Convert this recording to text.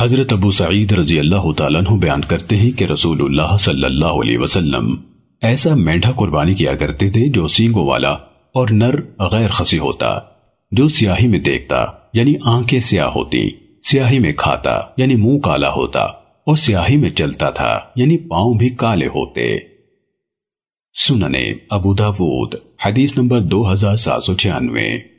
حضرت ابو سعید رضی اللہ تعالیٰ عنہ بیان کرتے ہیں کہ رسول اللہ صلی اللہ علیہ وسلم ایسا مینڈا قربانی کیا کرتے تھے جو سینگوں والا اور نر غیر خسی ہوتا، جو سیاہی میں دیکھتا یعنی آنکھیں سیاہ ہوتی، سیاہی میں کھاتا یعنی منہ کالا ہوتا اور سیاہی میں چلتا تھا یعنی پاؤں بھی کالے ہوتے۔ سننے ابو داود، حدیث نمبر دو ہزار سات سو چھیانوے۔